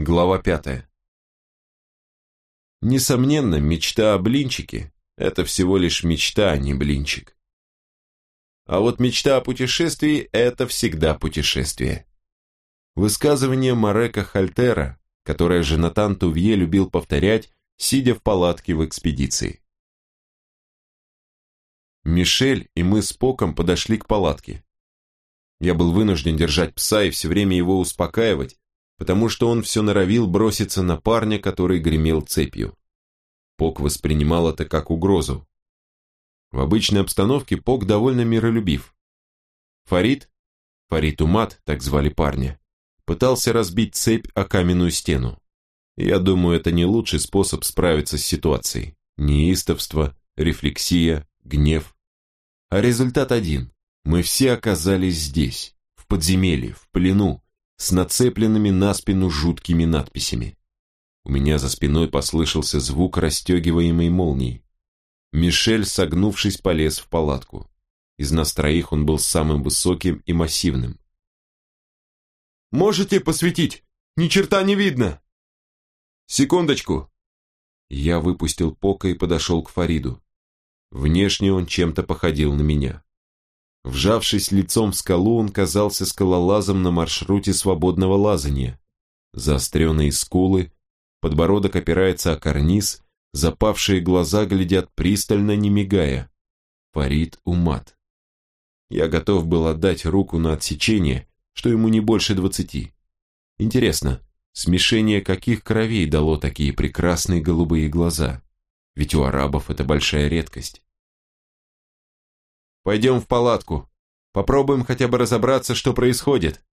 Глава пятая. Несомненно, мечта о блинчике – это всего лишь мечта, а не блинчик. А вот мечта о путешествии – это всегда путешествие. Высказывание Марека Хальтера, которое Женатан Тувье любил повторять, сидя в палатке в экспедиции. Мишель и мы с Поком подошли к палатке. Я был вынужден держать пса и все время его успокаивать, потому что он все норовил броситься на парня, который гремел цепью. Пок воспринимал это как угрозу. В обычной обстановке Пок довольно миролюбив. Фарид, Фарид Умат, так звали парня, пытался разбить цепь о каменную стену. Я думаю, это не лучший способ справиться с ситуацией. Неистовство, рефлексия, гнев. А результат один. Мы все оказались здесь, в подземелье, в плену, с нацепленными на спину жуткими надписями. У меня за спиной послышался звук расстегиваемой молнии. Мишель, согнувшись, полез в палатку. Из нас троих он был самым высоким и массивным. «Можете посветить? Ни черта не видно!» «Секундочку!» Я выпустил Пока и подошел к Фариду. Внешне он чем-то походил на меня. Вжавшись лицом в скалу, он казался скалолазом на маршруте свободного лазания. Заостренные скулы, подбородок опирается о карниз, запавшие глаза глядят пристально, не мигая. Фарид Умат. Я готов был отдать руку на отсечение, что ему не больше двадцати. Интересно, смешение каких кровей дало такие прекрасные голубые глаза? Ведь у арабов это большая редкость. Пойдем в палатку. Попробуем хотя бы разобраться, что происходит.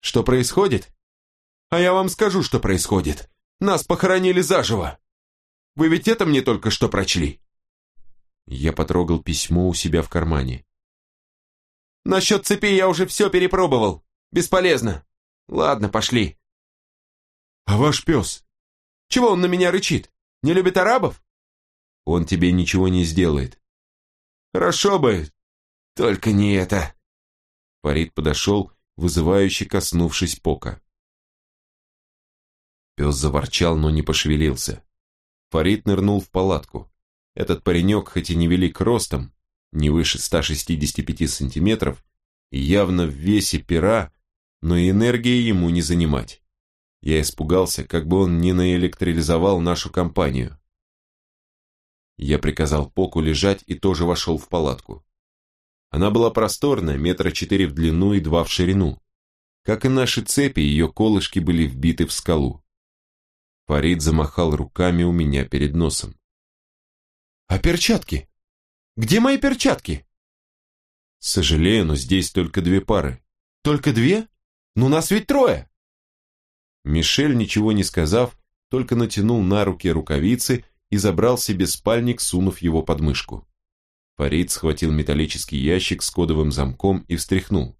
Что происходит? А я вам скажу, что происходит. Нас похоронили заживо. Вы ведь это мне только что прочли? Я потрогал письмо у себя в кармане. Насчет цепи я уже все перепробовал. Бесполезно. Ладно, пошли. А ваш пес? Чего он на меня рычит? Не любит арабов? Он тебе ничего не сделает. Хорошо бы, только не это. Фарид подошел, вызывающе коснувшись Пока. Пес заворчал, но не пошевелился. Фарид нырнул в палатку. Этот паренек, хоть и невелик ростом, не выше 165 сантиметров, явно в весе пера, но энергии ему не занимать. Я испугался, как бы он не наэлектролизовал нашу компанию. Я приказал Поку лежать и тоже вошел в палатку. Она была просторная, метра четыре в длину и два в ширину. Как и наши цепи, ее колышки были вбиты в скалу. Фарид замахал руками у меня перед носом. «А перчатки? Где мои перчатки?» «Сожалею, но здесь только две пары». «Только две? Ну нас ведь трое!» Мишель, ничего не сказав, только натянул на руки рукавицы и забрал себе спальник, сунув его под мышку. Фарид схватил металлический ящик с кодовым замком и встряхнул.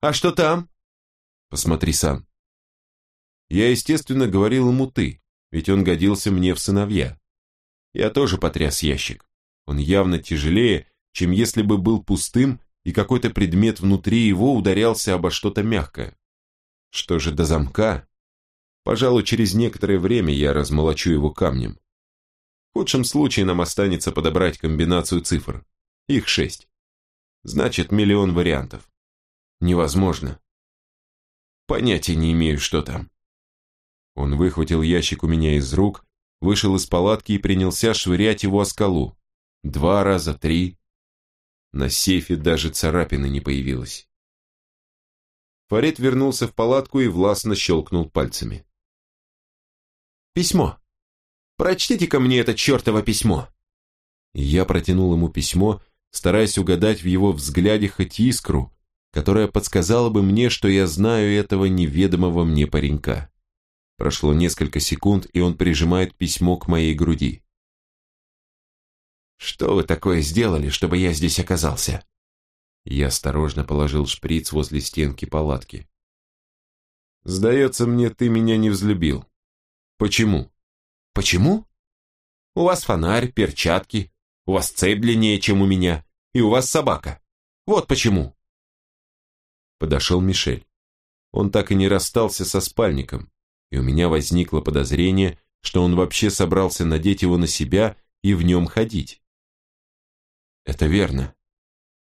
«А что там?» «Посмотри сам». Я, естественно, говорил ему «ты», ведь он годился мне в сыновья. Я тоже потряс ящик. Он явно тяжелее, чем если бы был пустым, и какой-то предмет внутри его ударялся обо что-то мягкое. Что же до замка? Пожалуй, через некоторое время я размолочу его камнем. Худшем случае нам останется подобрать комбинацию цифр. Их шесть. Значит, миллион вариантов. Невозможно. Понятия не имею, что там. Он выхватил ящик у меня из рук, вышел из палатки и принялся швырять его о скалу. Два раза, три. На сейфе даже царапины не появилось. Фарид вернулся в палатку и властно щелкнул пальцами. «Письмо», Прочтите-ка мне это чертово письмо!» Я протянул ему письмо, стараясь угадать в его взгляде хоть искру, которая подсказала бы мне, что я знаю этого неведомого мне паренька. Прошло несколько секунд, и он прижимает письмо к моей груди. «Что вы такое сделали, чтобы я здесь оказался?» Я осторожно положил шприц возле стенки палатки. «Сдается мне, ты меня не взлюбил. Почему?» Почему? У вас фонарь, перчатки, у вас цепь длиннее, чем у меня, и у вас собака. Вот почему. Подошел Мишель. Он так и не расстался со спальником. и у меня возникло подозрение, что он вообще собрался надеть его на себя и в нем ходить. Это верно.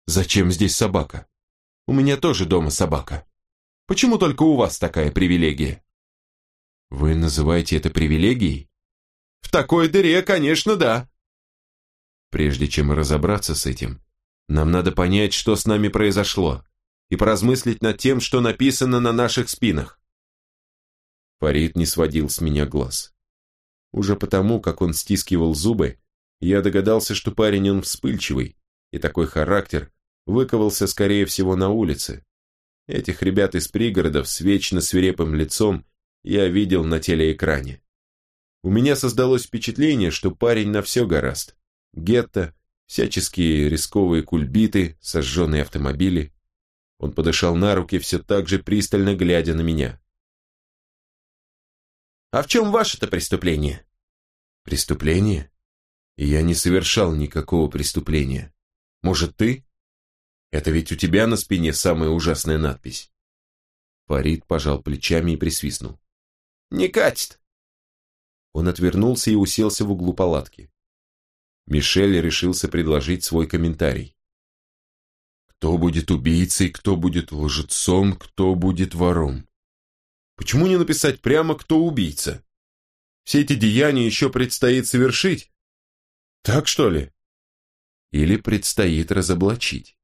Зачем здесь собака? У меня тоже дома собака. Почему только у вас такая привилегия? Вы называете это привилегией? В такой дыре, конечно, да. Прежде чем разобраться с этим, нам надо понять, что с нами произошло, и поразмыслить над тем, что написано на наших спинах. Фарид не сводил с меня глаз. Уже потому, как он стискивал зубы, я догадался, что парень он вспыльчивый, и такой характер выковался, скорее всего, на улице. Этих ребят из пригородов с вечно свирепым лицом я видел на телеэкране. У меня создалось впечатление, что парень на все гораст. Гетто, всяческие рисковые кульбиты, сожженные автомобили. Он подышал на руки, все так же пристально глядя на меня. «А в чем ваше-то преступление?» «Преступление? Я не совершал никакого преступления. Может, ты? Это ведь у тебя на спине самая ужасная надпись». Фарид пожал плечами и присвистнул. «Не катит!» Он отвернулся и уселся в углу палатки. Мишель решился предложить свой комментарий. Кто будет убийцей, кто будет лжецом, кто будет вором? Почему не написать прямо, кто убийца? Все эти деяния еще предстоит совершить. Так что ли? Или предстоит разоблачить.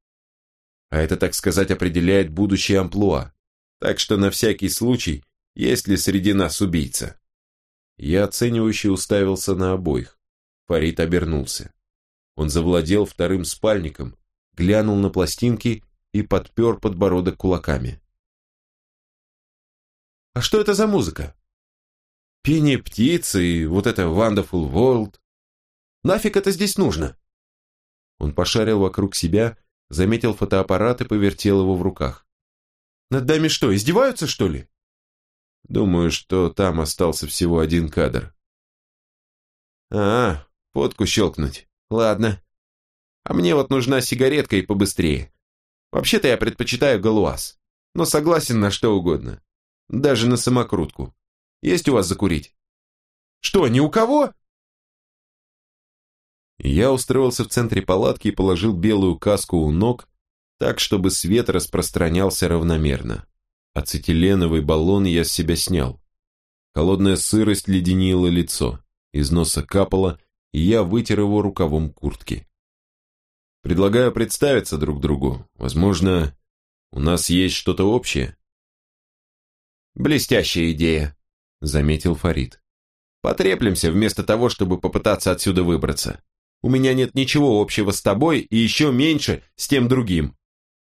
А это, так сказать, определяет будущее амплуа. Так что на всякий случай, есть ли среди нас убийца? Я оценивающе уставился на обоих. Фарид обернулся. Он завладел вторым спальником, глянул на пластинки и подпер подбородок кулаками. «А что это за музыка?» «Пение птиц и вот это Wonderful World. Нафиг это здесь нужно?» Он пошарил вокруг себя, заметил фотоаппарат и повертел его в руках. «Над нами что, издеваются, что ли?» «Думаю, что там остался всего один кадр». «А, фотку щелкнуть. Ладно. А мне вот нужна сигаретка и побыстрее. Вообще-то я предпочитаю галуаз, но согласен на что угодно. Даже на самокрутку. Есть у вас закурить? Что, ни у кого? Я устроился в центре палатки и положил белую каску у ног, так, чтобы свет распространялся равномерно. Ацетиленовый баллон я с себя снял. Холодная сырость леденила лицо, из носа капало, и я вытер его рукавом куртки. Предлагаю представиться друг другу. Возможно, у нас есть что-то общее. Блестящая идея, заметил Фарид. Потреплемся вместо того, чтобы попытаться отсюда выбраться. У меня нет ничего общего с тобой и еще меньше с тем другим.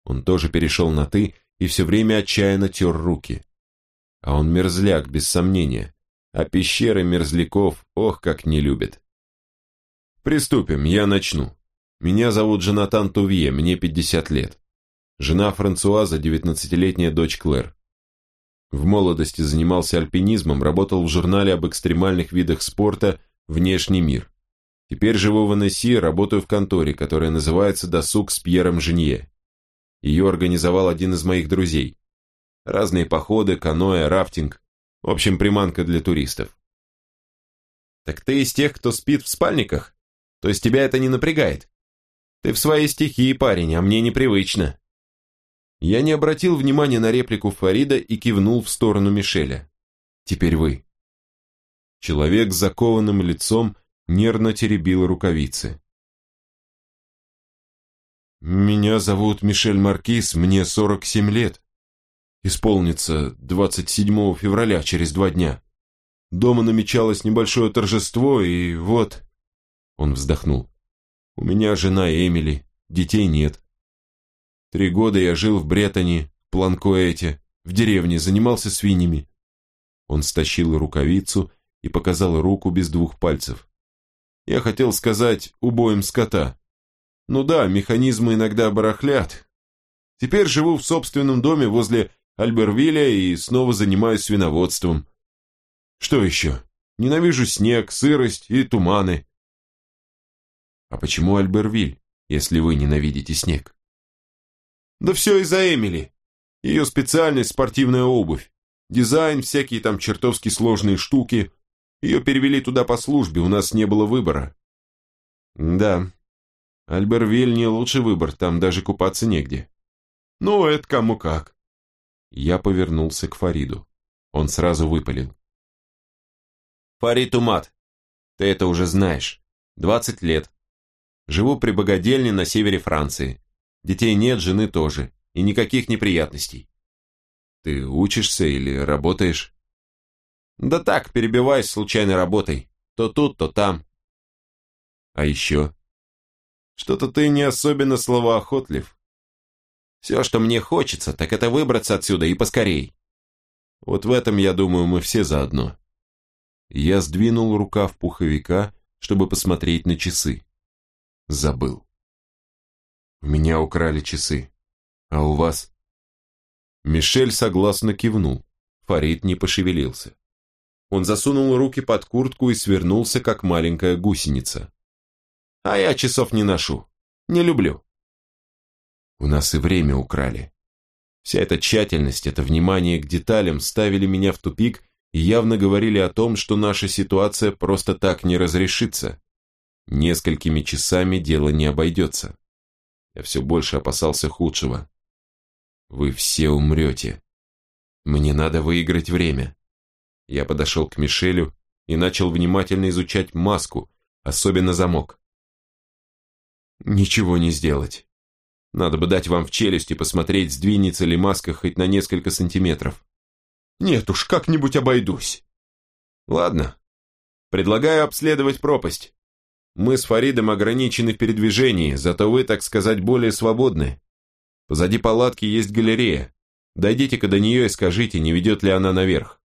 Он тоже перешел на «ты» и все время отчаянно тер руки. А он мерзляк, без сомнения. А пещеры мерзляков, ох, как не любят. Приступим, я начну. Меня зовут Джонатан Тувье, мне 50 лет. Жена Франсуаза, 19-летняя дочь Клэр. В молодости занимался альпинизмом, работал в журнале об экстремальных видах спорта «Внешний мир». Теперь живу в Аннесси, работаю в конторе, которая называется «Досуг с Пьером Женье». Ее организовал один из моих друзей. Разные походы, каноэ, рафтинг. В общем, приманка для туристов. Так ты из тех, кто спит в спальниках? То есть тебя это не напрягает? Ты в своей стихии, парень, а мне непривычно. Я не обратил внимания на реплику Фарида и кивнул в сторону Мишеля. Теперь вы. Человек с закованным лицом нервно теребил рукавицы. «Меня зовут Мишель Маркиз, мне 47 лет. Исполнится 27 февраля, через два дня. Дома намечалось небольшое торжество, и вот...» Он вздохнул. «У меня жена Эмили, детей нет. Три года я жил в Бретоне, Планкоэте, в деревне, занимался свиньями». Он стащил рукавицу и показал руку без двух пальцев. Я хотел сказать убоем скота. Ну да, механизмы иногда барахлят. Теперь живу в собственном доме возле Альбервилля и снова занимаюсь свиноводством. Что еще? Ненавижу снег, сырость и туманы. А почему Альбервиль, если вы ненавидите снег? Да все из-за Эмили. Ее специальность – спортивная обувь. Дизайн, всякие там чертовски сложные штуки. Ее перевели туда по службе, у нас не было выбора. Да, Альбервиль не лучший выбор, там даже купаться негде. Ну, это кому как. Я повернулся к Фариду. Он сразу выпалил. Фарид Умат, ты это уже знаешь. Двадцать лет. Живу при богадельне на севере Франции. Детей нет, жены тоже. И никаких неприятностей. Ты учишься или работаешь? Да так, перебиваюсь случайной работой. То тут, то там. А еще? Что-то ты не особенно словоохотлив. Все, что мне хочется, так это выбраться отсюда и поскорей. Вот в этом, я думаю, мы все заодно. Я сдвинул рукав пуховика, чтобы посмотреть на часы. Забыл. У меня украли часы. А у вас? Мишель согласно кивнул. Фарид не пошевелился. Он засунул руки под куртку и свернулся, как маленькая гусеница. А я часов не ношу. Не люблю. У нас и время украли. Вся эта тщательность, это внимание к деталям ставили меня в тупик и явно говорили о том, что наша ситуация просто так не разрешится. Несколькими часами дело не обойдется. Я все больше опасался худшего. Вы все умрете. Мне надо выиграть время. Я подошел к Мишелю и начал внимательно изучать маску, особенно замок. Ничего не сделать. Надо бы дать вам в челюсть и посмотреть, сдвинется ли маска хоть на несколько сантиметров. Нет уж, как-нибудь обойдусь. Ладно. Предлагаю обследовать пропасть. Мы с Фаридом ограничены в передвижении, зато вы, так сказать, более свободны. Позади палатки есть галерея. Дойдите-ка до нее и скажите, не ведет ли она наверх.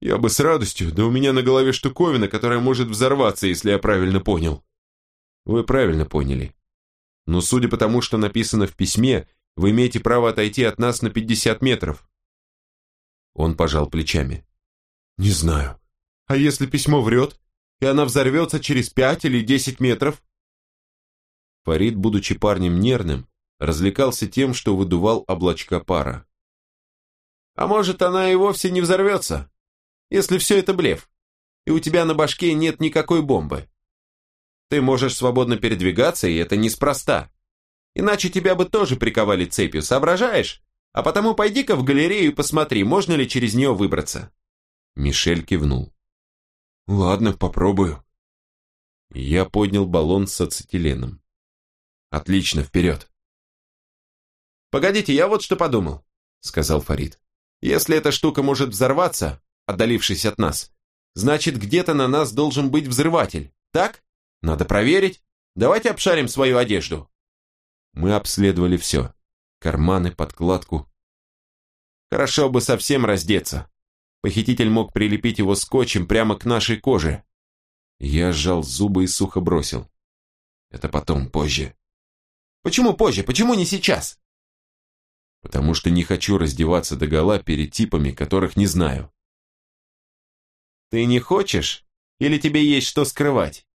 Я бы с радостью, да у меня на голове штуковина, которая может взорваться, если я правильно понял. Вы правильно поняли. Но судя по тому, что написано в письме, вы имеете право отойти от нас на 50 метров. Он пожал плечами. Не знаю. А если письмо врет, и она взорвется через 5 или 10 метров? Фарид, будучи парнем нервным, развлекался тем, что выдувал облачка пара. А может, она и вовсе не взорвется, если все это блеф, и у тебя на башке нет никакой бомбы. Ты можешь свободно передвигаться, и это неспроста. Иначе тебя бы тоже приковали цепью, соображаешь? А потому пойди-ка в галерею и посмотри, можно ли через нее выбраться. Мишель кивнул. Ладно, попробую. Я поднял баллон с ацетиленом. Отлично, вперед. Погодите, я вот что подумал, сказал Фарид. Если эта штука может взорваться, отдалившись от нас, значит где-то на нас должен быть взрыватель, так? Надо проверить. Давайте обшарим свою одежду. Мы обследовали все. Карманы, подкладку. Хорошо бы совсем раздеться. Похититель мог прилепить его скотчем прямо к нашей коже. Я сжал зубы и сухо бросил. Это потом, позже. Почему позже? Почему не сейчас? Потому что не хочу раздеваться догола перед типами, которых не знаю. Ты не хочешь? Или тебе есть что скрывать?